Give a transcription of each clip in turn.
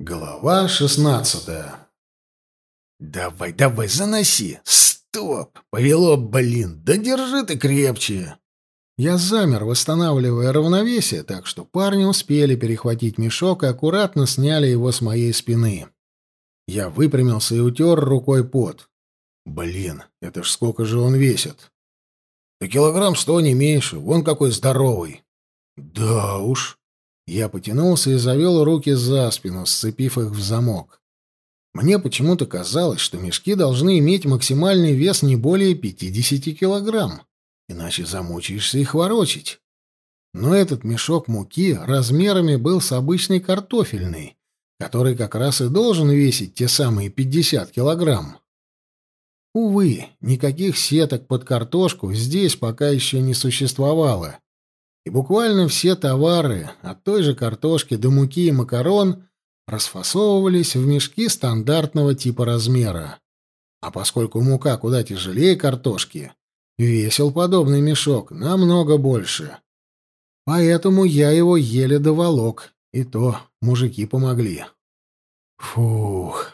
Глава шестнадцатая. «Давай, давай, заноси! Стоп! Повело, блин! Да держи ты крепче!» Я замер, восстанавливая равновесие, так что парни успели перехватить мешок и аккуратно сняли его с моей спины. Я выпрямился и утер рукой пот. «Блин, это ж сколько же он весит?» «Да килограмм сто, не меньше. Вон какой здоровый!» «Да уж!» Я потянулся и завел руки за спину, сцепив их в замок. Мне почему-то казалось, что мешки должны иметь максимальный вес не более 50 килограмм, иначе замучаешься их ворочить. Но этот мешок муки размерами был с обычный картофельный, который как раз и должен весить те самые 50 килограмм. Увы, никаких сеток под картошку здесь пока еще не существовало, и буквально все товары, от той же картошки до муки и макарон, расфасовывались в мешки стандартного типа размера. А поскольку мука куда тяжелее картошки, весил подобный мешок намного больше. Поэтому я его еле доволок, и то мужики помогли. Фух,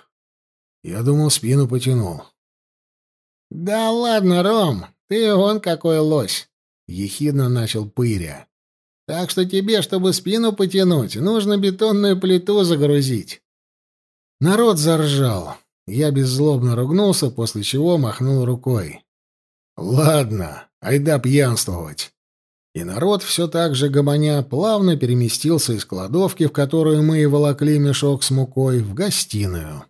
я думал, спину потянул. «Да ладно, Ром, ты вон какой лось!» Ехидно начал Пыря. Так что тебе, чтобы спину потянуть, нужно бетонную плиту загрузить. Народ заржал. Я беззлобно ругнулся, после чего махнул рукой. Ладно, айда пьянствовать. И народ все так же гомоня плавно переместился из кладовки, в которую мы и волокли мешок с мукой, в гостиную.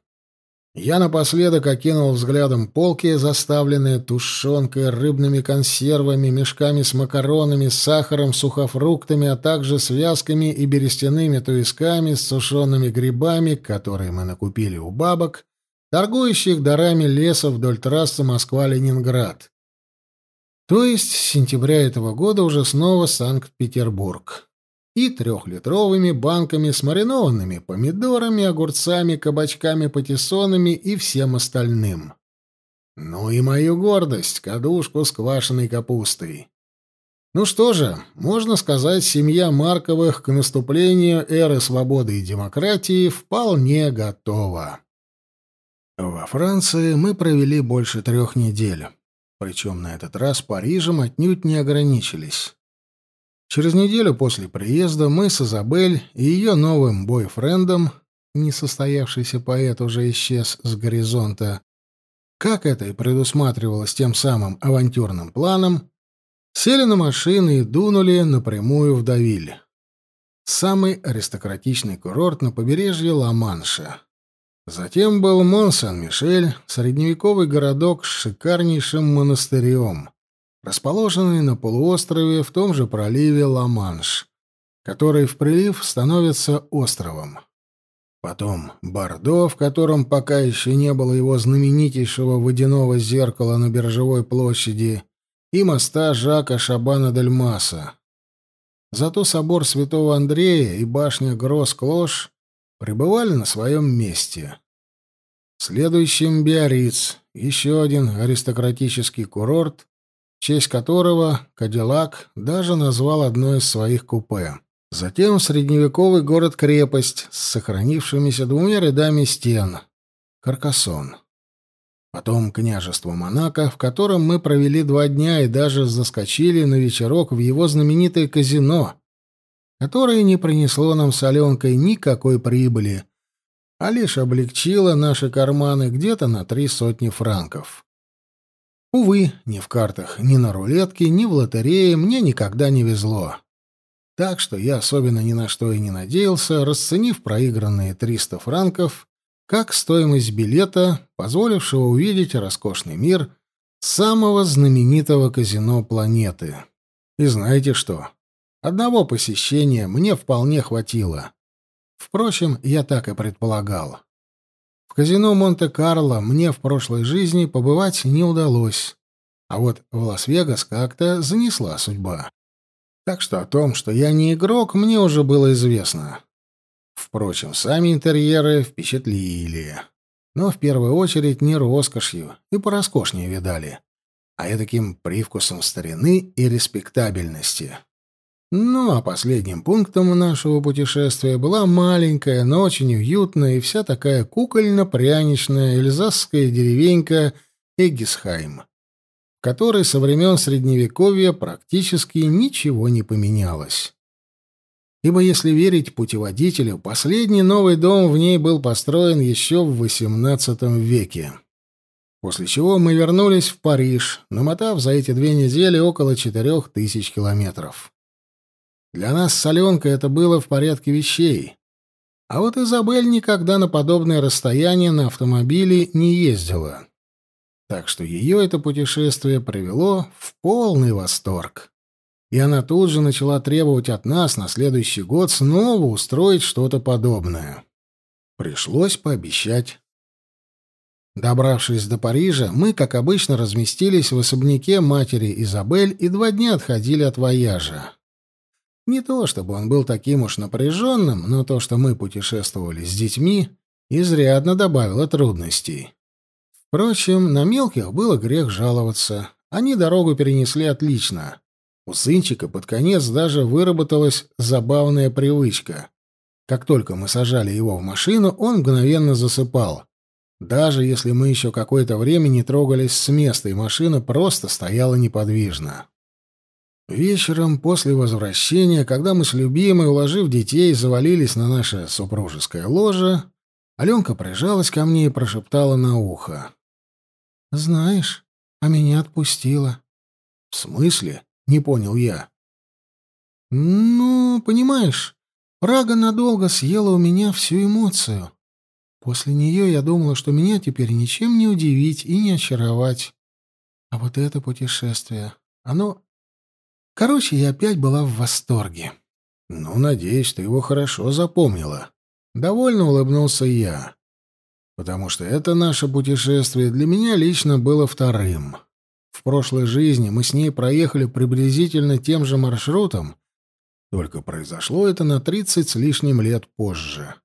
Я напоследок окинул взглядом полки, заставленные тушенкой, рыбными консервами, мешками с макаронами, сахаром, сухофруктами, а также связками и берестяными туисками с сушеными грибами, которые мы накупили у бабок, торгующих дарами леса вдоль трассы Москва-Ленинград. То есть с сентября этого года уже снова Санкт-Петербург и трехлитровыми банками с маринованными помидорами, огурцами, кабачками, патиссонами и всем остальным. Ну и мою гордость — кадушку с квашеной капустой. Ну что же, можно сказать, семья Марковых к наступлению эры свободы и демократии вполне готова. Во Франции мы провели больше трех недель. Причем на этот раз Парижем отнюдь не ограничились. Через неделю после приезда мы с Изабель и ее новым бойфрендом, несостоявшийся поэт уже исчез с горизонта, как это и предусматривалось тем самым авантюрным планом, сели на машины и дунули напрямую в Давиль. Самый аристократичный курорт на побережье Ла-Манша. Затем был Мон-Сан-Мишель, средневековый городок с шикарнейшим монастырем, расположенный на полуострове в том же проливе Ла-Манш, который в прилив становится островом. Потом Бордо, в котором пока еще не было его знаменитейшего водяного зеркала на Биржевой площади, и моста Жака Шабана-дель-Маса. Зато собор Святого Андрея и башня Гросс-Клош пребывали на своем месте. Следующим Биарриц, еще один аристократический курорт, в честь которого Кадиллак даже назвал одно из своих купе. Затем средневековый город-крепость с сохранившимися двумя рядами стен — Каркасон. Потом княжество Монако, в котором мы провели два дня и даже заскочили на вечерок в его знаменитое казино, которое не принесло нам с Аленкой никакой прибыли, а лишь облегчило наши карманы где-то на три сотни франков. Увы, ни в картах, ни на рулетке, ни в лотерее мне никогда не везло. Так что я особенно ни на что и не надеялся, расценив проигранные 300 франков как стоимость билета, позволившего увидеть роскошный мир самого знаменитого казино планеты. И знаете что? Одного посещения мне вполне хватило. Впрочем, я так и предполагал. Казино Монте-Карло мне в прошлой жизни побывать не удалось, а вот в Лас-Вегас как-то занесла судьба. Так что о том, что я не игрок, мне уже было известно. Впрочем, сами интерьеры впечатлили. Но в первую очередь не роскошью, и пороскошнее видали, а и таким привкусом старины и респектабельности. Ну, а последним пунктом нашего путешествия была маленькая, но очень уютная и вся такая кукольно-пряничная эльзасская деревенька Эггисхайм, в которой со времен Средневековья практически ничего не поменялось. Ибо, если верить путеводителю, последний новый дом в ней был построен еще в XVIII веке. После чего мы вернулись в Париж, намотав за эти две недели около четырех тысяч километров. Для нас с Аленкой это было в порядке вещей. А вот Изабель никогда на подобное расстояние на автомобиле не ездила. Так что ее это путешествие привело в полный восторг. И она тут же начала требовать от нас на следующий год снова устроить что-то подобное. Пришлось пообещать. Добравшись до Парижа, мы, как обычно, разместились в особняке матери Изабель и два дня отходили от вояжа. Не то чтобы он был таким уж напряженным, но то, что мы путешествовали с детьми, изрядно добавило трудностей. Впрочем, на мелких было грех жаловаться. Они дорогу перенесли отлично. У сынчика под конец даже выработалась забавная привычка. Как только мы сажали его в машину, он мгновенно засыпал. Даже если мы еще какое-то время не трогались с места, и машина просто стояла неподвижно. Вечером после возвращения, когда мы с любимой, уложив детей, завалились на наше супружеское ложе, Аленка прижалась ко мне и прошептала на ухо. «Знаешь, а меня отпустила». «В смысле?» — не понял я. «Ну, понимаешь, Прага надолго съела у меня всю эмоцию. После нее я думала, что меня теперь ничем не удивить и не очаровать. А вот это путешествие, оно Короче, я опять была в восторге. Ну, надеюсь, ты его хорошо запомнила. Довольно улыбнулся я. Потому что это наше путешествие для меня лично было вторым. В прошлой жизни мы с ней проехали приблизительно тем же маршрутом, только произошло это на тридцать с лишним лет позже.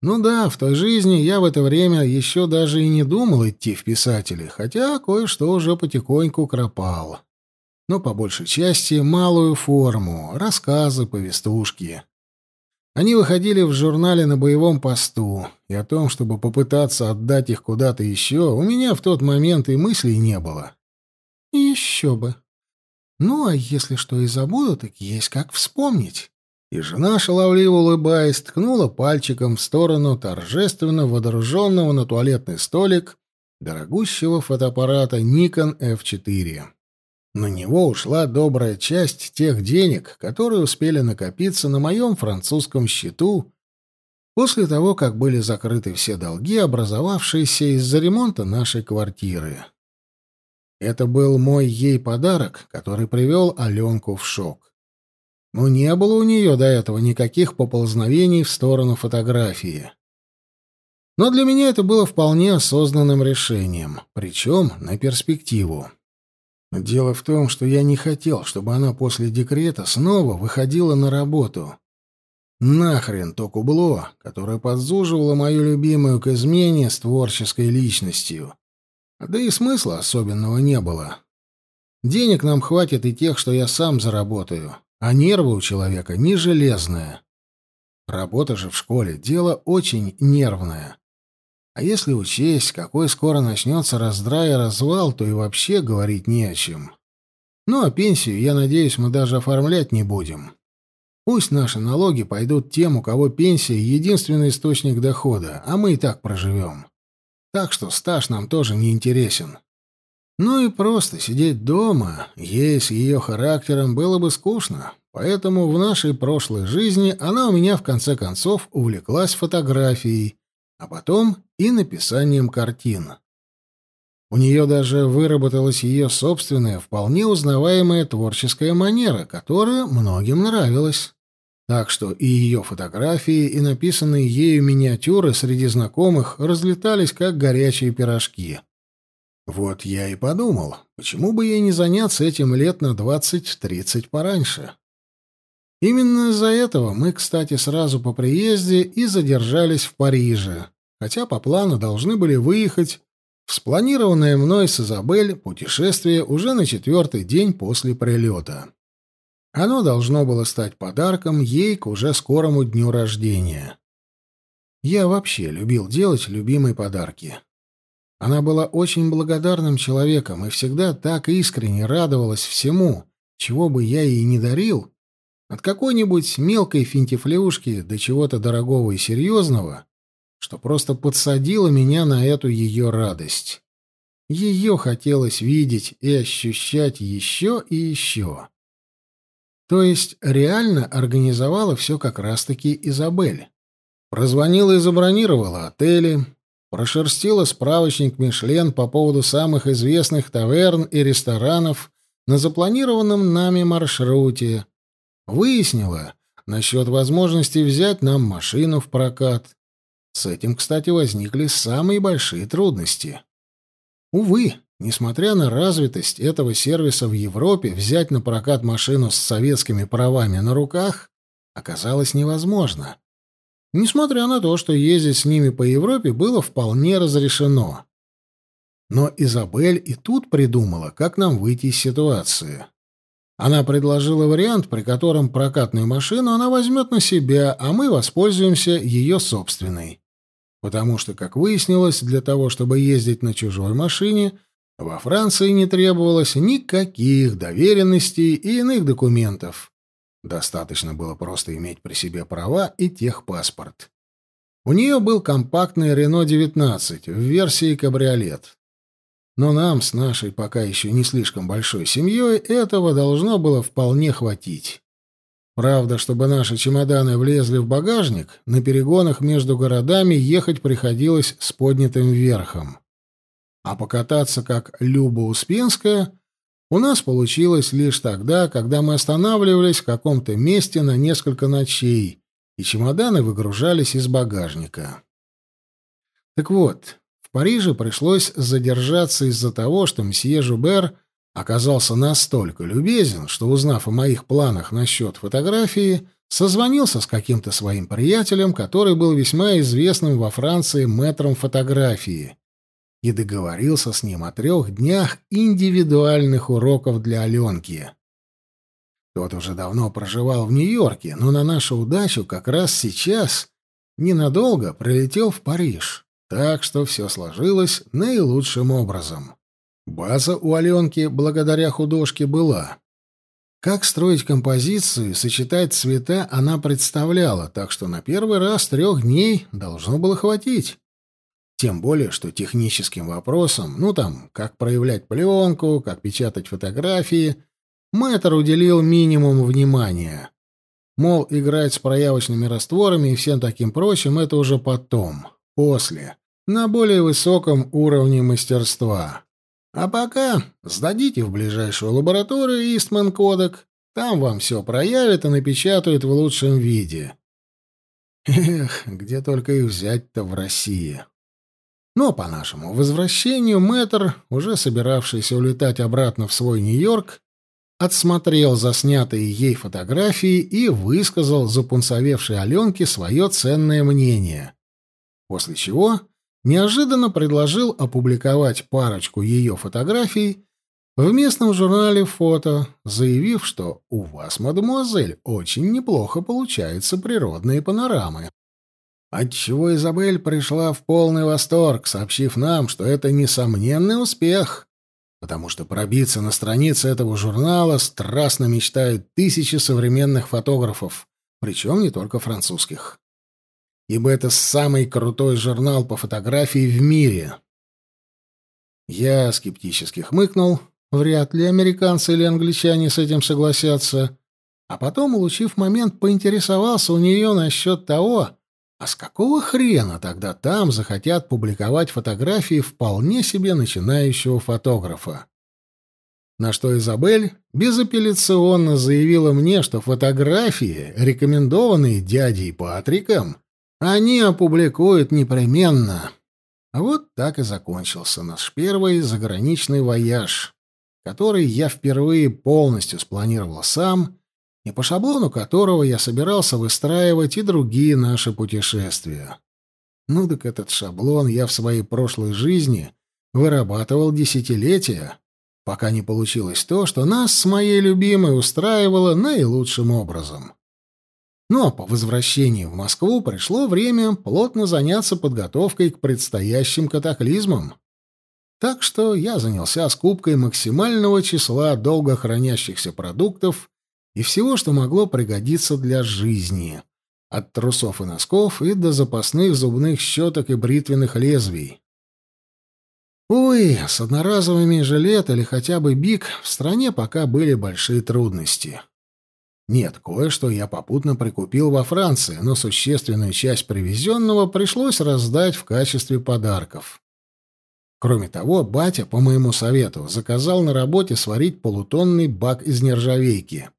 Ну да, в той жизни я в это время еще даже и не думал идти в писатели, хотя кое-что уже потихоньку кропал но по большей части малую форму, рассказы, повестушки. Они выходили в журнале на боевом посту, и о том, чтобы попытаться отдать их куда-то еще, у меня в тот момент и мыслей не было. Еще бы. Ну, а если что и забуду, так есть как вспомнить. И жена, шаловливо улыбаясь, ткнула пальчиком в сторону торжественно водруженного на туалетный столик дорогущего фотоаппарата Nikon F4. На него ушла добрая часть тех денег, которые успели накопиться на моем французском счету после того, как были закрыты все долги, образовавшиеся из-за ремонта нашей квартиры. Это был мой ей подарок, который привел Аленку в шок. Но не было у нее до этого никаких поползновений в сторону фотографии. Но для меня это было вполне осознанным решением, причем на перспективу. Дело в том, что я не хотел, чтобы она после декрета снова выходила на работу. Нахрен то кубло, которое подзуживало мою любимую к измене с творческой личностью. Да и смысла особенного не было. Денег нам хватит и тех, что я сам заработаю, а нервы у человека не железные. Работа же в школе — дело очень нервное. А если учесть, какой скоро начнется раздрай и развал, то и вообще говорить не о чем. Ну, а пенсию, я надеюсь, мы даже оформлять не будем. Пусть наши налоги пойдут тем, у кого пенсия — единственный источник дохода, а мы и так проживем. Так что стаж нам тоже не интересен. Ну и просто сидеть дома, ей с ее характером было бы скучно, поэтому в нашей прошлой жизни она у меня в конце концов увлеклась фотографией, а потом и написанием картин. У нее даже выработалась ее собственная, вполне узнаваемая творческая манера, которая многим нравилась. Так что и ее фотографии, и написанные ею миниатюры среди знакомых разлетались, как горячие пирожки. Вот я и подумал, почему бы ей не заняться этим лет на двадцать-тридцать пораньше. Именно из-за этого мы, кстати, сразу по приезде и задержались в Париже, хотя по плану должны были выехать в спланированное мной с Изабель путешествие уже на четвертый день после прилета. Оно должно было стать подарком ей к уже скорому дню рождения. Я вообще любил делать любимые подарки. Она была очень благодарным человеком и всегда так искренне радовалась всему, чего бы я ей не дарил, от какой-нибудь мелкой финтифлюшки до чего-то дорогого и серьезного, что просто подсадило меня на эту ее радость. Ее хотелось видеть и ощущать еще и еще. То есть реально организовала все как раз-таки Изабель. Прозвонила и забронировала отели, прошерстила справочник Мишлен по поводу самых известных таверн и ресторанов на запланированном нами маршруте, выяснила насчет возможности взять нам машину в прокат. С этим, кстати, возникли самые большие трудности. Увы, несмотря на развитость этого сервиса в Европе, взять на прокат машину с советскими правами на руках оказалось невозможно. Несмотря на то, что ездить с ними по Европе было вполне разрешено. Но Изабель и тут придумала, как нам выйти из ситуации. Она предложила вариант, при котором прокатную машину она возьмет на себя, а мы воспользуемся ее собственной. Потому что, как выяснилось, для того, чтобы ездить на чужой машине, во Франции не требовалось никаких доверенностей и иных документов. Достаточно было просто иметь при себе права и техпаспорт. У нее был компактный Renault 19 в версии кабриолет. Но нам с нашей пока еще не слишком большой семьей этого должно было вполне хватить. Правда, чтобы наши чемоданы влезли в багажник, на перегонах между городами ехать приходилось с поднятым верхом. А покататься как Люба Успенская у нас получилось лишь тогда, когда мы останавливались в каком-то месте на несколько ночей, и чемоданы выгружались из багажника. Так вот, в Париже пришлось задержаться из-за того, что мсье Жубер оказался настолько любезен, что, узнав о моих планах насчет фотографии, созвонился с каким-то своим приятелем, который был весьма известным во Франции мэтром фотографии, и договорился с ним о трех днях индивидуальных уроков для Аленки. Тот уже давно проживал в Нью-Йорке, но на нашу удачу как раз сейчас ненадолго прилетел в Париж, так что все сложилось наилучшим образом. База у Аленки благодаря художке была. Как строить композицию и сочетать цвета она представляла, так что на первый раз трех дней должно было хватить. Тем более, что техническим вопросам, ну там, как проявлять пленку, как печатать фотографии, мэтр уделил минимум внимания. Мол, играть с проявочными растворами и всем таким прочим — это уже потом, после, на более высоком уровне мастерства. А пока сдадите в ближайшую лабораторию Истман Кодек, там вам все проявят и напечатают в лучшем виде. Эх, где только их взять-то в России. Но по нашему возвращению мэтр, уже собиравшийся улетать обратно в свой Нью-Йорк, отсмотрел заснятые ей фотографии и высказал запунцовевшей Аленке свое ценное мнение. После чего неожиданно предложил опубликовать парочку ее фотографий в местном журнале «Фото», заявив, что у вас, мадемуазель, очень неплохо получаются природные панорамы. Отчего Изабель пришла в полный восторг, сообщив нам, что это несомненный успех, потому что пробиться на страницы этого журнала страстно мечтают тысячи современных фотографов, причем не только французских. Ибо это самый крутой журнал по фотографии в мире. Я скептически хмыкнул, вряд ли американцы или англичане с этим согласятся, а потом, улучив момент, поинтересовался у нее насчет того, а с какого хрена тогда там захотят публиковать фотографии вполне себе начинающего фотографа? На что Изабель безапелляционно заявила мне, что фотографии, рекомендованные дядей Патриком, они опубликуют непременно. Вот так и закончился наш первый заграничный вояж, который я впервые полностью спланировал сам и по шаблону которого я собирался выстраивать и другие наши путешествия. Ну так этот шаблон я в своей прошлой жизни вырабатывал десятилетия, пока не получилось то, что нас с моей любимой устраивало наилучшим образом. А по возвращении в Москву пришло время плотно заняться подготовкой к предстоящим катаклизмам. Так что я занялся скупкой максимального числа долго хранящихся продуктов и всего, что могло пригодиться для жизни, от трусов и носков и до запасных зубных щеток и бритвенных лезвий. Ой, с одноразовыми жилет или хотя бы бик в стране пока были большие трудности. Нет, кое-что я попутно прикупил во Франции, но существенную часть привезенного пришлось раздать в качестве подарков. Кроме того, батя, по моему совету, заказал на работе сварить полутонный бак из нержавейки.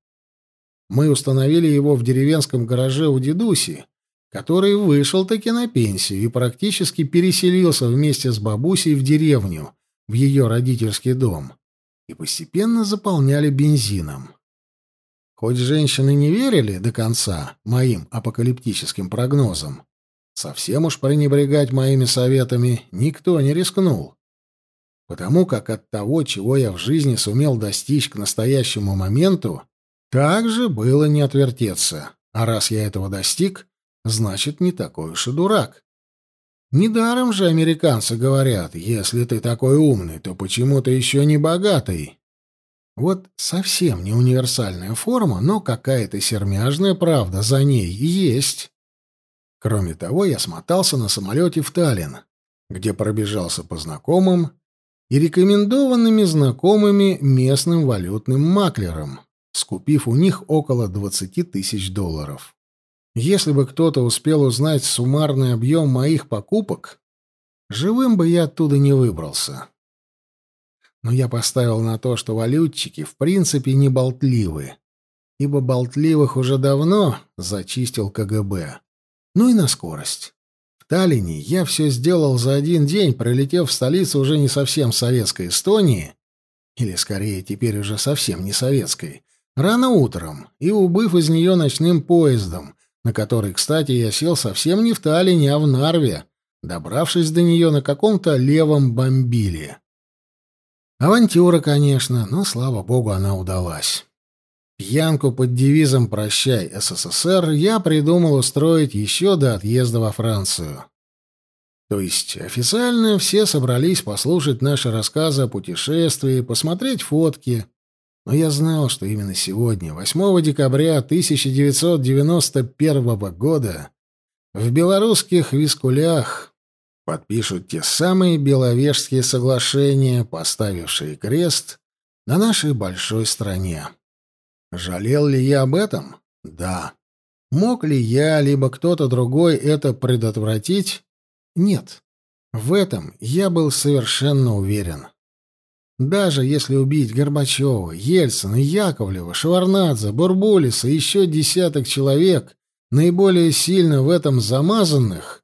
Мы установили его в деревенском гараже у дедуси, который вышел-таки на пенсию и практически переселился вместе с бабусей в деревню, в ее родительский дом, и постепенно заполняли бензином. Хоть женщины не верили до конца моим апокалиптическим прогнозам, Совсем уж пренебрегать моими советами никто не рискнул. Потому как от того, чего я в жизни сумел достичь к настоящему моменту, также было не отвертеться. А раз я этого достиг, значит, не такой уж и дурак. Недаром же американцы говорят, если ты такой умный, то почему ты еще не богатый? Вот совсем не универсальная форма, но какая-то сермяжная правда за ней есть. Кроме того, я смотался на самолете в Таллин, где пробежался по знакомым и рекомендованными знакомыми местным валютным маклерам, скупив у них около 20 тысяч долларов. Если бы кто-то успел узнать суммарный объем моих покупок, живым бы я оттуда не выбрался. Но я поставил на то, что валютчики в принципе не болтливы, ибо болтливых уже давно зачистил КГБ ну и на скорость. В Таллине я все сделал за один день, пролетев в столицу уже не совсем советской Эстонии, или, скорее, теперь уже совсем не советской, рано утром и убыв из нее ночным поездом, на который, кстати, я сел совсем не в Таллине, а в Нарве, добравшись до нее на каком-то левом бомбиле. Авантюра, конечно, но, слава богу, она удалась. Пьянку под девизом «Прощай, СССР» я придумал устроить еще до отъезда во Францию. То есть официально все собрались послушать наши рассказы о путешествии, посмотреть фотки. Но я знал, что именно сегодня, 8 декабря 1991 года, в белорусских Вискулях подпишут те самые Беловежские соглашения, поставившие крест на нашей большой стране. Жалел ли я об этом? Да. Мог ли я, либо кто-то другой это предотвратить? Нет. В этом я был совершенно уверен. Даже если убить Горбачева, Ельцина, Яковлева, Шеварнадзе, Бурбулиса и еще десяток человек, наиболее сильно в этом замазанных,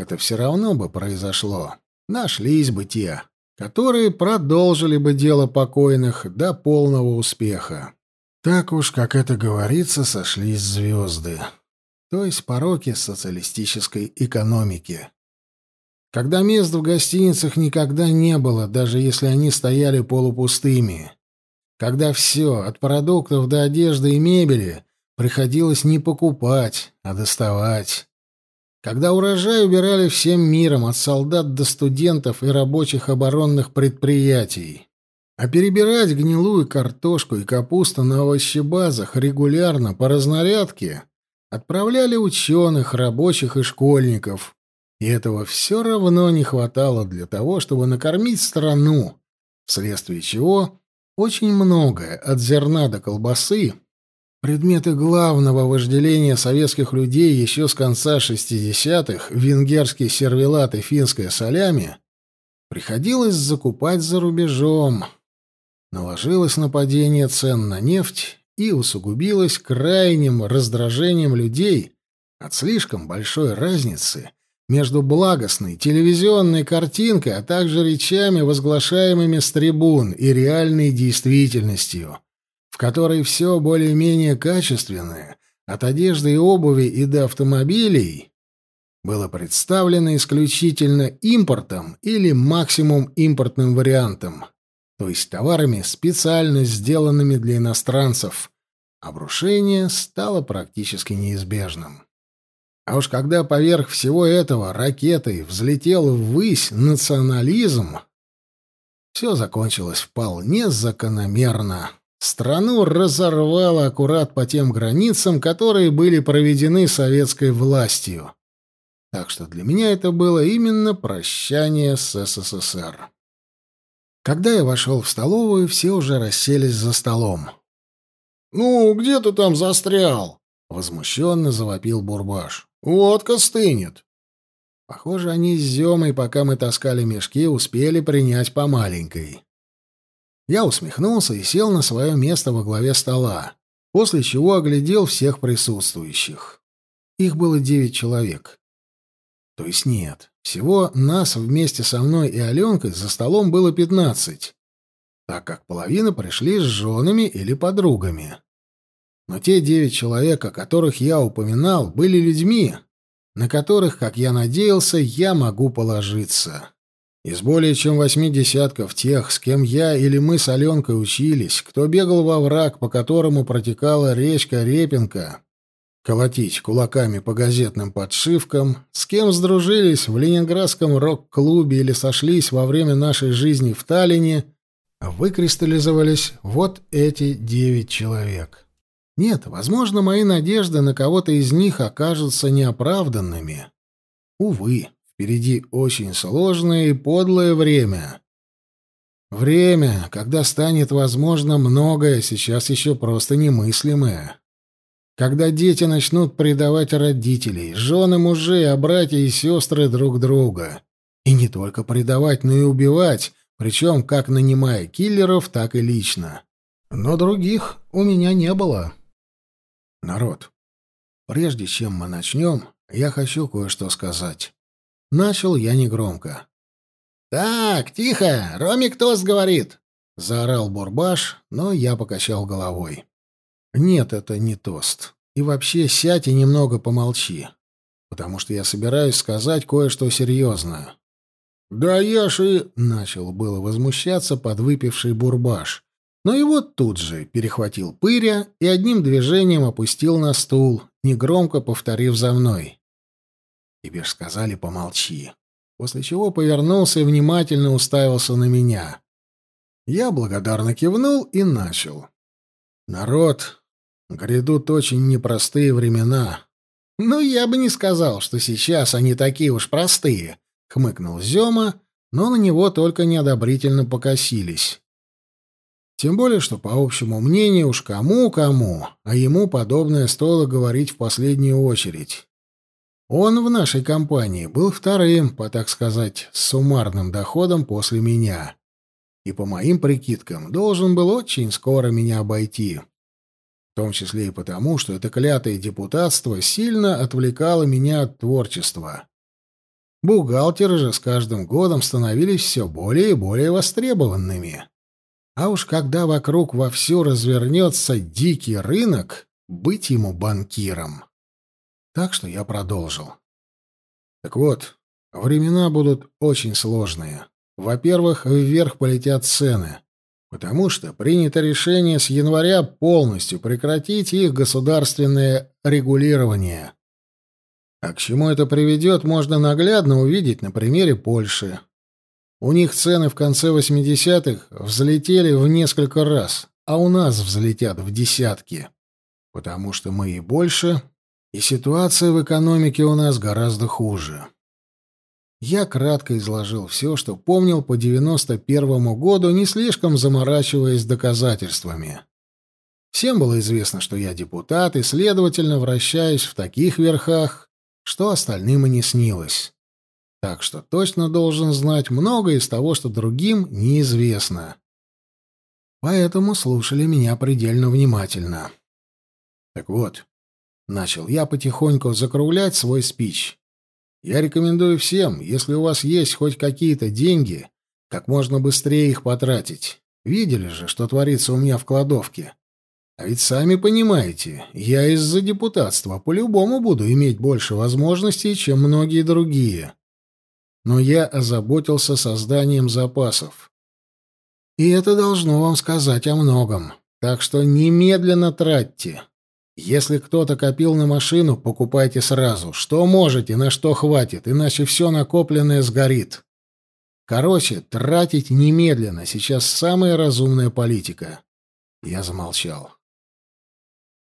это все равно бы произошло. Нашлись бы те, которые продолжили бы дело покойных до полного успеха. Так уж, как это говорится, сошлись звезды. То есть пороки социалистической экономики. Когда мест в гостиницах никогда не было, даже если они стояли полупустыми. Когда все, от продуктов до одежды и мебели, приходилось не покупать, а доставать. Когда урожай убирали всем миром, от солдат до студентов и рабочих оборонных предприятий. А перебирать гнилую картошку и капусту на овощебазах регулярно по разнарядке отправляли ученых, рабочих и школьников. И этого все равно не хватало для того, чтобы накормить страну, вследствие чего очень многое, от зерна до колбасы, предметы главного вожделения советских людей еще с конца 60-х, венгерский сервелат и финское солями, приходилось закупать за рубежом — наложилось нападение цен на нефть и усугубилось крайним раздражением людей от слишком большой разницы между благостной телевизионной картинкой, а также речами, возглашаемыми с трибун, и реальной действительностью, которой все более-менее качественное, от одежды и обуви и до автомобилей, было представлено исключительно импортом или максимум импортным вариантом то есть товарами, специально сделанными для иностранцев, обрушение стало практически неизбежным. А уж когда поверх всего этого ракетой взлетел ввысь национализм, все закончилось вполне закономерно. Страну разорвало аккурат по тем границам, которые были проведены советской властью. Так что для меня это было именно прощание с СССР. Когда я вошел в столовую, все уже расселись за столом. «Ну, где ты там застрял?» — возмущенно завопил Бурбаш. «Водка стынет». Похоже, они с Земой, пока мы таскали мешки, успели принять по маленькой. Я усмехнулся и сел на свое место во главе стола, после чего оглядел всех присутствующих. Их было девять человек. То есть нет, всего нас вместе со мной и Аленкой за столом было пятнадцать, так как половина пришли с женами или подругами. Но те девять человек, о которых я упоминал, были людьми, на которых, как я надеялся, я могу положиться. Из более чем восьми десятков тех, с кем я или мы с Аленкой учились, кто бегал во враг, по которому протекала речка Репинка, колотить кулаками по газетным подшивкам, с кем сдружились в ленинградском рок-клубе или сошлись во время нашей жизни в Таллине, выкристаллизовались вот эти девять человек. Нет, возможно, мои надежды на кого-то из них окажутся неоправданными. Увы. Впереди очень сложное и подлое время. Время, когда станет возможно многое, сейчас еще просто немыслимое. Когда дети начнут предавать родителей, жены мужей, а братья и сестры друг друга. И не только предавать, но и убивать, причем как нанимая киллеров, так и лично. Но других у меня не было. Народ, прежде чем мы начнем, я хочу кое-что сказать. Начал я негромко. «Так, тихо! Ромик тост говорит!» — заорал Бурбаш, но я покачал головой. «Нет, это не тост. И вообще сядь и немного помолчи, потому что я собираюсь сказать кое-что серьезное». «Да я же...» — начал было возмущаться подвыпивший Бурбаш, но его тут же перехватил пыря и одним движением опустил на стул, негромко повторив за мной. Тебе ж сказали, помолчи. После чего повернулся и внимательно уставился на меня. Я благодарно кивнул и начал. Народ, грядут очень непростые времена. Ну, я бы не сказал, что сейчас они такие уж простые, хмыкнул Зёма, но на него только неодобрительно покосились. Тем более, что, по общему мнению, уж кому-кому, а ему подобное стоило говорить в последнюю очередь. Он в нашей компании был вторым, по так сказать, суммарным доходом после меня. И по моим прикидкам, должен был очень скоро меня обойти. В том числе и потому, что это клятое депутатство сильно отвлекало меня от творчества. Бухгалтеры же с каждым годом становились все более и более востребованными. А уж когда вокруг вовсю развернется дикий рынок, быть ему банкиром. Так что я продолжил. Так вот, времена будут очень сложные. Во-первых, вверх полетят цены, потому что принято решение с января полностью прекратить их государственное регулирование. А к чему это приведет, можно наглядно увидеть на примере Польши. У них цены в конце 80-х взлетели в несколько раз, а у нас взлетят в десятки. Потому что мы и больше, и ситуация в экономике у нас гораздо хуже. Я кратко изложил все, что помнил по 91 году, не слишком заморачиваясь доказательствами. Всем было известно, что я депутат, и, следовательно, вращаюсь в таких верхах, что остальным и не снилось. Так что точно должен знать многое из того, что другим неизвестно. Поэтому слушали меня предельно внимательно. Так вот, Начал я потихоньку закруглять свой спич. Я рекомендую всем, если у вас есть хоть какие-то деньги, как можно быстрее их потратить. Видели же, что творится у меня в кладовке. А ведь сами понимаете, я из-за депутатства по-любому буду иметь больше возможностей, чем многие другие. Но я озаботился созданием запасов. И это должно вам сказать о многом. Так что немедленно тратьте. Если кто-то копил на машину, покупайте сразу. Что можете, на что хватит, иначе все накопленное сгорит. Короче, тратить немедленно. Сейчас самая разумная политика. Я замолчал.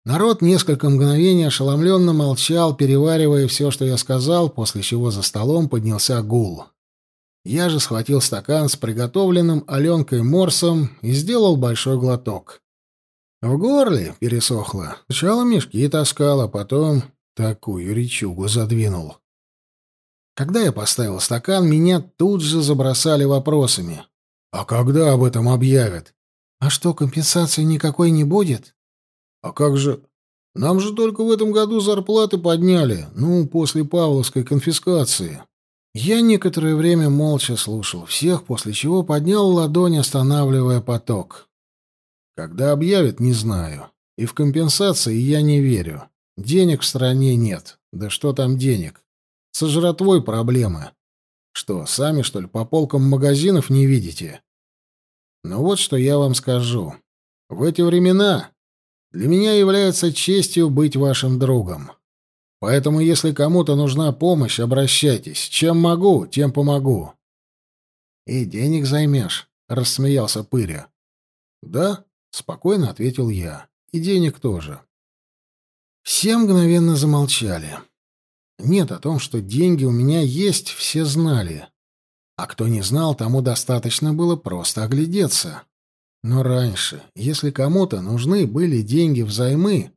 Народ несколько мгновений ошеломленно молчал, переваривая все, что я сказал, после чего за столом поднялся гул. Я же схватил стакан с приготовленным Аленкой морсом и сделал большой глоток. В горле пересохло. Сначала мешки таскал, а потом такую речугу задвинул. Когда я поставил стакан, меня тут же забросали вопросами. «А когда об этом объявят?» «А что, компенсации никакой не будет?» «А как же? Нам же только в этом году зарплаты подняли, ну, после Павловской конфискации». Я некоторое время молча слушал всех, после чего поднял ладонь, останавливая поток. Когда объявят, не знаю. И в компенсации я не верю. Денег в стране нет. Да что там денег? Со жратвой проблемы. Что, сами, что ли, по полкам магазинов не видите? Но вот что я вам скажу. В эти времена для меня является честью быть вашим другом. Поэтому, если кому-то нужна помощь, обращайтесь. Чем могу, тем помогу. — И денег займешь, — рассмеялся Пыря. — Да, — спокойно ответил я. — И денег тоже. Все мгновенно замолчали. Нет, о том, что деньги у меня есть, все знали. А кто не знал, тому достаточно было просто оглядеться. Но раньше, если кому-то нужны были деньги взаймы,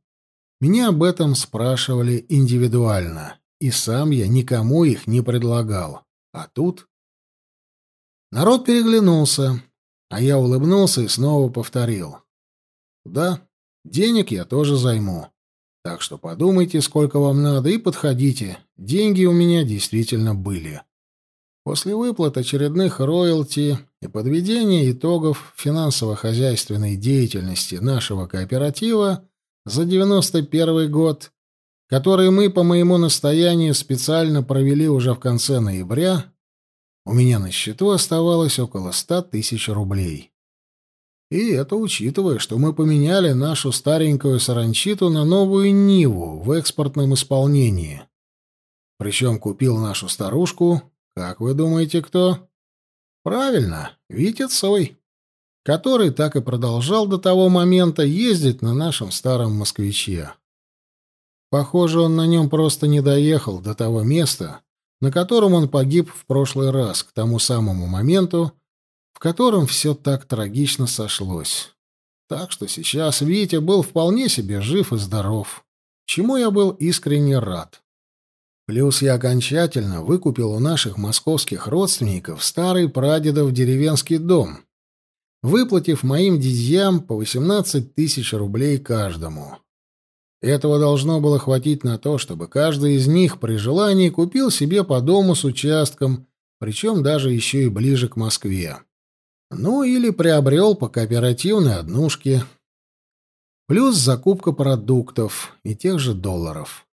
меня об этом спрашивали индивидуально, и сам я никому их не предлагал. А тут... Народ переглянулся, а я улыбнулся и снова повторил. «Да, денег я тоже займу. Так что подумайте, сколько вам надо, и подходите. Деньги у меня действительно были». После выплат очередных роялти и подведения итогов финансово-хозяйственной деятельности нашего кооператива за 91 год, который мы по моему настоянию специально провели уже в конце ноября, у меня на счету оставалось около 100 тысяч рублей. И это учитывая, что мы поменяли нашу старенькую саранчиту на новую Ниву в экспортном исполнении. Причем купил нашу старушку, как вы думаете, кто? Правильно, Витя Цой который так и продолжал до того момента ездить на нашем старом москвиче. Похоже, он на нем просто не доехал до того места, на котором он погиб в прошлый раз, к тому самому моменту, котором все так трагично сошлось. Так что сейчас Витя был вполне себе жив и здоров, чему я был искренне рад. Плюс я окончательно выкупил у наших московских родственников старый прадедов деревенский дом — выплатив моим дядьям по 18 тысяч рублей каждому. Этого должно было хватить на то, чтобы каждый из них при желании купил себе по дому с участком, причем даже еще и ближе к Москве. Ну или приобрел по кооперативной однушке. Плюс закупка продуктов и тех же долларов.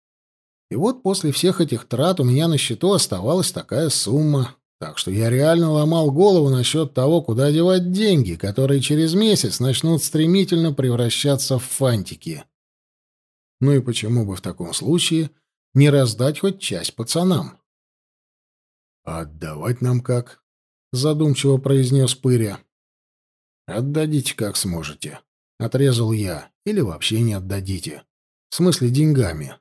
И вот после всех этих трат у меня на счету оставалась такая сумма, так что я реально ломал голову насчет того, куда девать деньги, которые через месяц начнут стремительно превращаться в фантики. Ну и почему бы в таком случае не раздать хоть часть пацанам? «А отдавать нам как?» — задумчиво произнес Пыря. «Отдадите как сможете», — отрезал я. «Или вообще не отдадите. В смысле деньгами.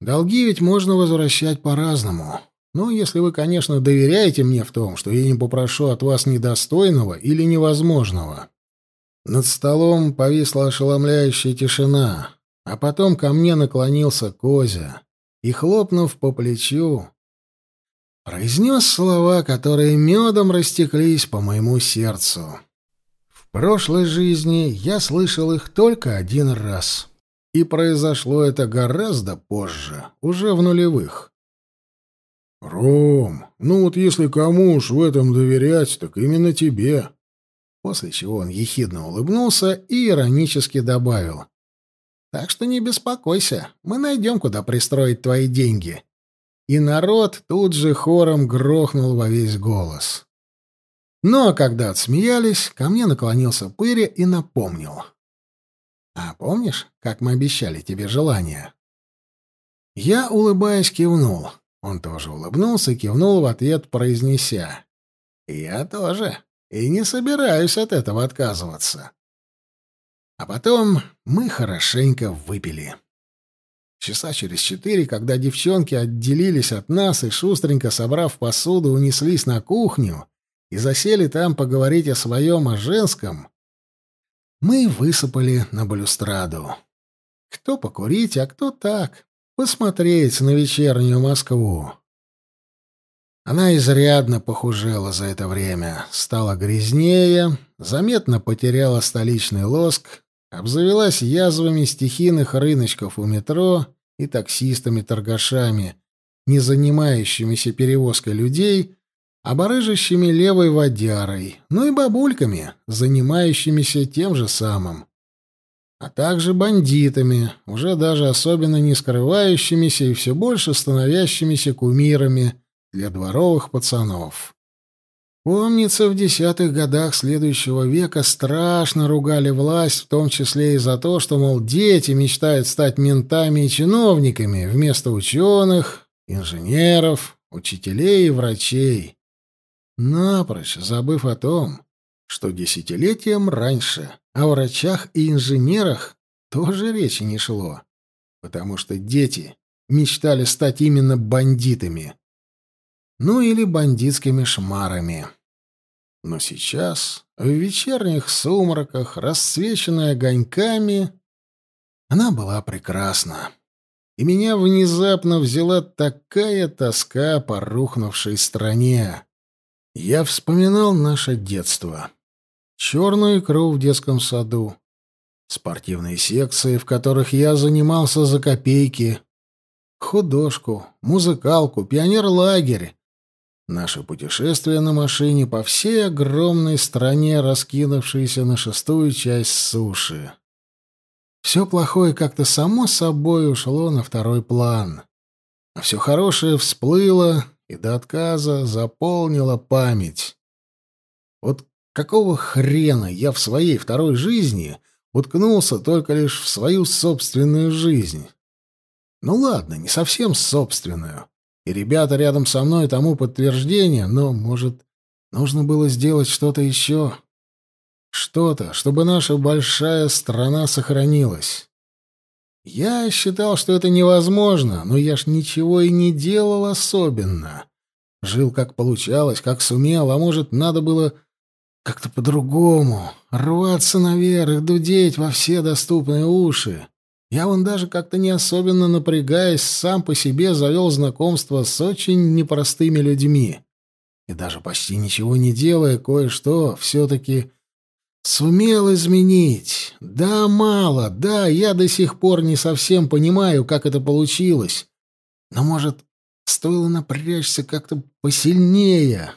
Долги ведь можно возвращать по-разному. Ну, если вы, конечно, доверяете мне в том, что я не попрошу от вас недостойного или невозможного. Над столом повисла ошеломляющая тишина, а потом ко мне наклонился Козя и, хлопнув по плечу, произнес слова, которые медом растеклись по моему сердцу. В прошлой жизни я слышал их только один раз, и произошло это гораздо позже, уже в нулевых. «Ром, ну вот если кому уж в этом доверять, так именно тебе». После чего он ехидно улыбнулся и иронически добавил. «Так что не беспокойся, мы найдем, куда пристроить твои деньги». И народ тут же хором грохнул во весь голос. Но когда отсмеялись, ко мне наклонился Пыря и напомнил. «А помнишь, как мы обещали тебе желание?» Я, улыбаясь, кивнул. Он тоже улыбнулся и кивнул в ответ, произнеся. «Я тоже. И не собираюсь от этого отказываться». А потом мы хорошенько выпили. Часа через четыре, когда девчонки отделились от нас и, шустренько собрав посуду, унеслись на кухню и засели там поговорить о своем, о женском, мы высыпали на балюстраду. Кто покурить, а кто так, посмотреть на вечернюю Москву. Она изрядно похужела за это время, стала грязнее, заметно потеряла столичный лоск, обзавелась язвами стихийных рыночков у метро и таксистами-торгашами, не занимающимися перевозкой людей, а барыжащими левой водярой, ну и бабульками, занимающимися тем же самым. А также бандитами, уже даже особенно не скрывающимися и все больше становящимися кумирами для дворовых пацанов. Помнится, в десятых годах следующего века страшно ругали власть, в том числе и за то, что, мол, дети мечтают стать ментами и чиновниками вместо ученых, инженеров, учителей и врачей. Напрочь забыв о том, что десятилетием раньше о врачах и инженерах тоже речи не шло, потому что дети мечтали стать именно бандитами. Ну или бандитскими шмарами. Но сейчас, в вечерних сумраках, расцвеченная огоньками, она была прекрасна. И меня внезапно взяла такая тоска по рухнувшей стране. Я вспоминал наше детство. Черную икру в детском саду. Спортивные секции, в которых я занимался за копейки. Художку, музыкалку, пионерлагерь, Наше путешествие на машине по всей огромной стране, раскинувшейся на шестую часть суши. Все плохое как-то само собой ушло на второй план. А все хорошее всплыло и до отказа заполнило память. Вот какого хрена я в своей второй жизни уткнулся только лишь в свою собственную жизнь? Ну ладно, не совсем собственную. И ребята рядом со мной тому подтверждение, но, может, нужно было сделать что-то еще? Что-то, чтобы наша большая страна сохранилась. Я считал, что это невозможно, но я ж ничего и не делал особенно. Жил как получалось, как сумел, а может, надо было как-то по-другому, рваться наверх, дудеть во все доступные уши. Я вон даже как-то не особенно напрягаясь, сам по себе завел знакомство с очень непростыми людьми. И даже почти ничего не делая, кое-что все-таки сумел изменить. Да, мало, да, я до сих пор не совсем понимаю, как это получилось. Но, может, стоило напрячься как-то посильнее.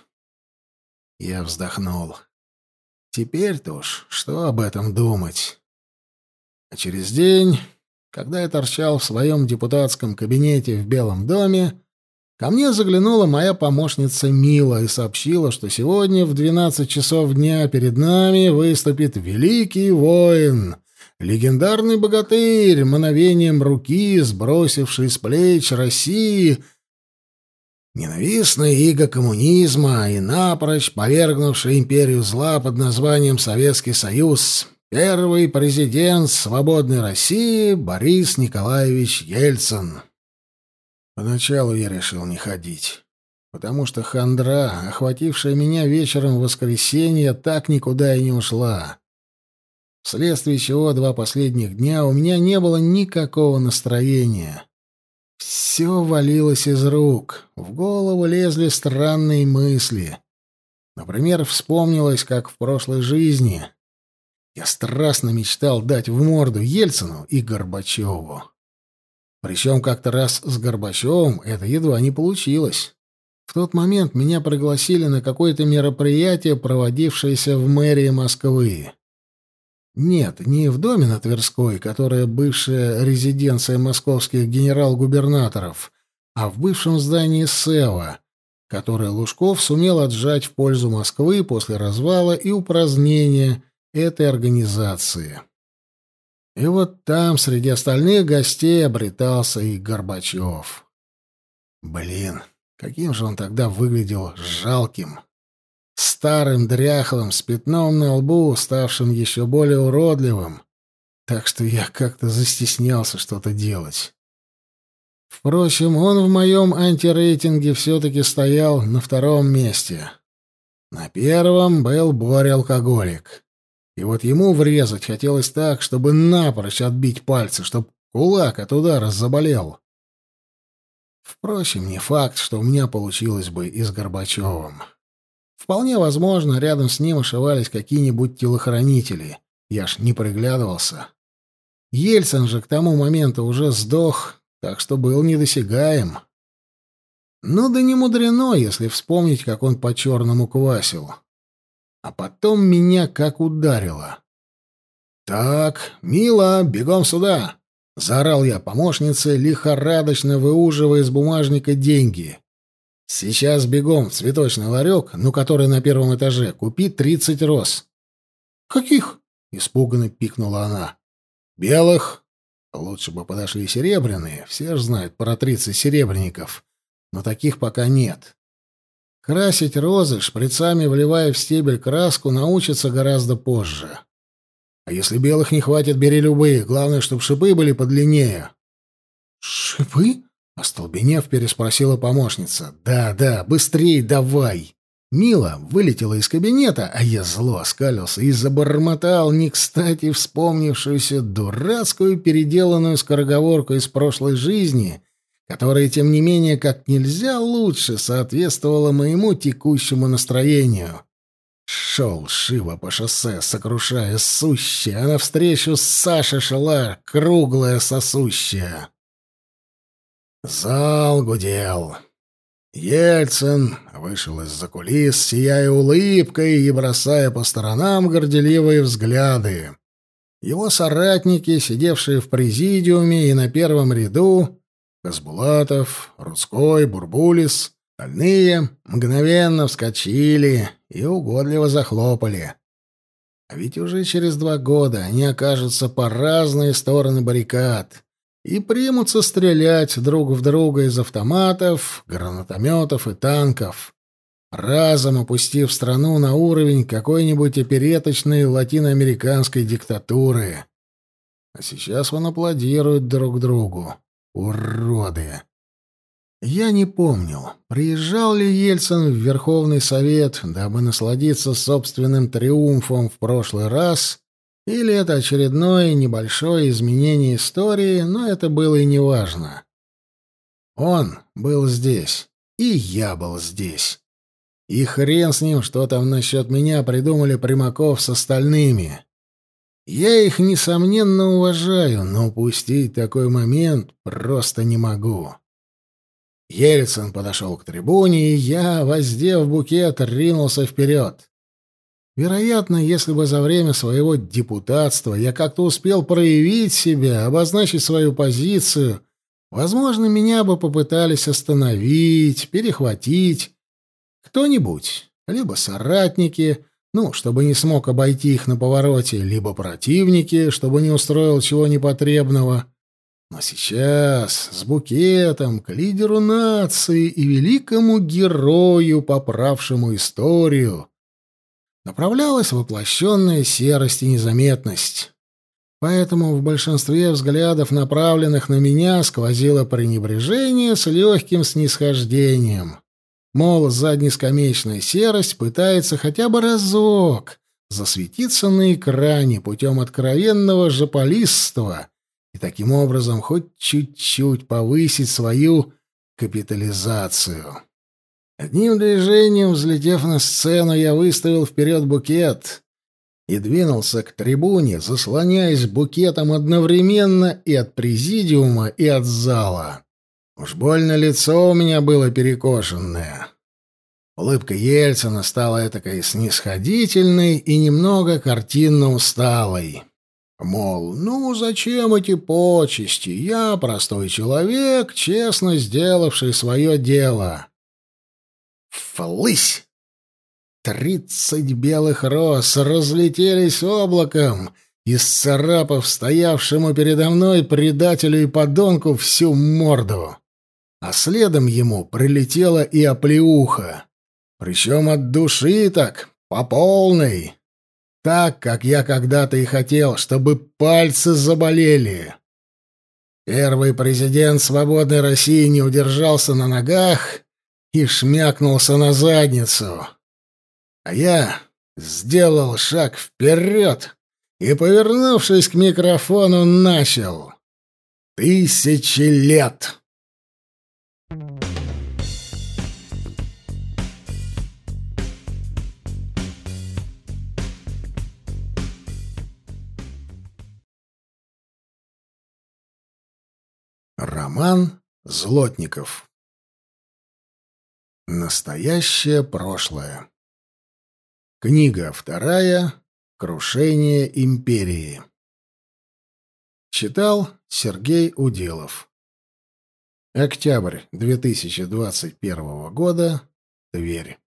Я вздохнул. Теперь-то уж что об этом думать? А через день когда я торчал в своем депутатском кабинете в Белом доме, ко мне заглянула моя помощница Мила и сообщила, что сегодня в 12 часов дня перед нами выступит великий воин, легендарный богатырь, мановением руки, сбросивший с плеч России ненавистное иго коммунизма и напрочь повергнувший империю зла под названием Советский Союз, Первый президент свободной России Борис Николаевич Ельцин. Поначалу я решил не ходить, потому что хандра, охватившая меня вечером в воскресенье, так никуда и не ушла. Вследствие чего два последних дня у меня не было никакого настроения. Все валилось из рук, в голову лезли странные мысли. Например, вспомнилось, как в прошлой жизни я страстно мечтал дать в морду Ельцину и Горбачеву. Причем как-то раз с Горбачевым это едва не получилось. В тот момент меня пригласили на какое-то мероприятие, проводившееся в мэрии Москвы. Нет, не в доме на Тверской, которая бывшая резиденция московских генерал-губернаторов, а в бывшем здании СЭВа, которое Лужков сумел отжать в пользу Москвы после развала и упразднения этой организации. И вот там среди остальных гостей обретался и Горбачев. Блин, каким же он тогда выглядел жалким. Старым, дряхлым, с пятном на лбу, ставшим еще более уродливым. Так что я как-то застеснялся что-то делать. Впрочем, он в моем антирейтинге все-таки стоял на втором месте. На первом был Боря-алкоголик. И вот ему врезать хотелось так, чтобы напрочь отбить пальцы, чтобы кулак от удара заболел. Впрочем, не факт, что у меня получилось бы и с Горбачевым. Вполне возможно, рядом с ним ошивались какие-нибудь телохранители. Я ж не приглядывался. Ельцин же к тому моменту уже сдох, так что был недосягаем. Ну да не мудрено, если вспомнить, как он по-черному квасил. А потом меня как ударило. «Так, Мила, бегом сюда!» — заорал я помощнице, лихорадочно выуживая из бумажника деньги. «Сейчас бегом в цветочный ларек, ну, который на первом этаже, купи тридцать роз». «Каких?» — испуганно пикнула она. «Белых. Лучше бы подошли серебряные, все же знают про тридцать серебряников, но таких пока нет. Красить розы, шприцами вливая в стебель краску, научатся гораздо позже. А если белых не хватит, бери любые. Главное, чтобы шипы были подлиннее. «Шипы?» — остолбенев, переспросила помощница. «Да, да, быстрей давай!» Мила вылетела из кабинета, а я зло оскалился и забормотал, не кстати вспомнившуюся дурацкую переделанную скороговорку из прошлой жизни, которое, тем не менее, как нельзя лучше соответствовало моему текущему настроению. Шел Шива по шоссе, сокрушая сущее, а навстречу Саша шла круглая сосущая. Зал гудел. Ельцин вышел из-за кулис, сияя улыбкой и бросая по сторонам горделивые взгляды. Его соратники, сидевшие в президиуме и на первом ряду, Хасбулатов, Рудской, Бурбулис, остальные мгновенно вскочили и угодливо захлопали. А ведь уже через два года они окажутся по разные стороны баррикад и примутся стрелять друг в друга из автоматов, гранатометов и танков, разом опустив страну на уровень какой-нибудь опереточной латиноамериканской диктатуры. А сейчас он аплодирует друг другу. Уроды! Я не помнил, приезжал ли Ельцин в Верховный Совет, дабы насладиться собственным триумфом в прошлый раз, или это очередное небольшое изменение истории, но это было и неважно. Он был здесь, и я был здесь. И хрен с ним, что там насчет меня придумали Примаков с остальными. Я их, несомненно, уважаю, но упустить такой момент просто не могу. Ельцин подошел к трибуне, и я, воздев букет, ринулся вперед. Вероятно, если бы за время своего депутатства я как-то успел проявить себя, обозначить свою позицию, возможно, меня бы попытались остановить, перехватить кто-нибудь, либо соратники, ну, чтобы не смог обойти их на повороте, либо противники, чтобы не устроил чего непотребного. Но сейчас, с букетом, к лидеру нации и великому герою, поправшему историю, направлялась воплощенная серость и незаметность. Поэтому в большинстве взглядов, направленных на меня, сквозило пренебрежение с легким снисхождением. Мол, заднескамеечная серость пытается хотя бы разок засветиться на экране путем откровенного жополистства и таким образом хоть чуть-чуть повысить свою капитализацию. Одним движением, взлетев на сцену, я выставил вперед букет и двинулся к трибуне, заслоняясь букетом одновременно и от президиума, и от зала. Уж больно лицо у меня было перекошенное. Улыбка Ельцина стала этакой снисходительной и немного картинно усталой. Мол, ну зачем эти почести? Я простой человек, честно сделавший свое дело. Флысь! Тридцать белых роз разлетелись облаком, исцарапав стоявшему передо мной предателю и подонку всю морду. А следом ему прилетела и оплеуха. Причем от души так, по полной. Так, как я когда-то и хотел, чтобы пальцы заболели. Первый президент свободной России не удержался на ногах и шмякнулся на задницу. А я сделал шаг вперед и, повернувшись к микрофону, начал. «Тысячи лет!» Роман Злотников. Настоящее прошлое. Книга вторая. Крушение империи. Читал Сергей Уделов. Октябрь 2021 года. Тверь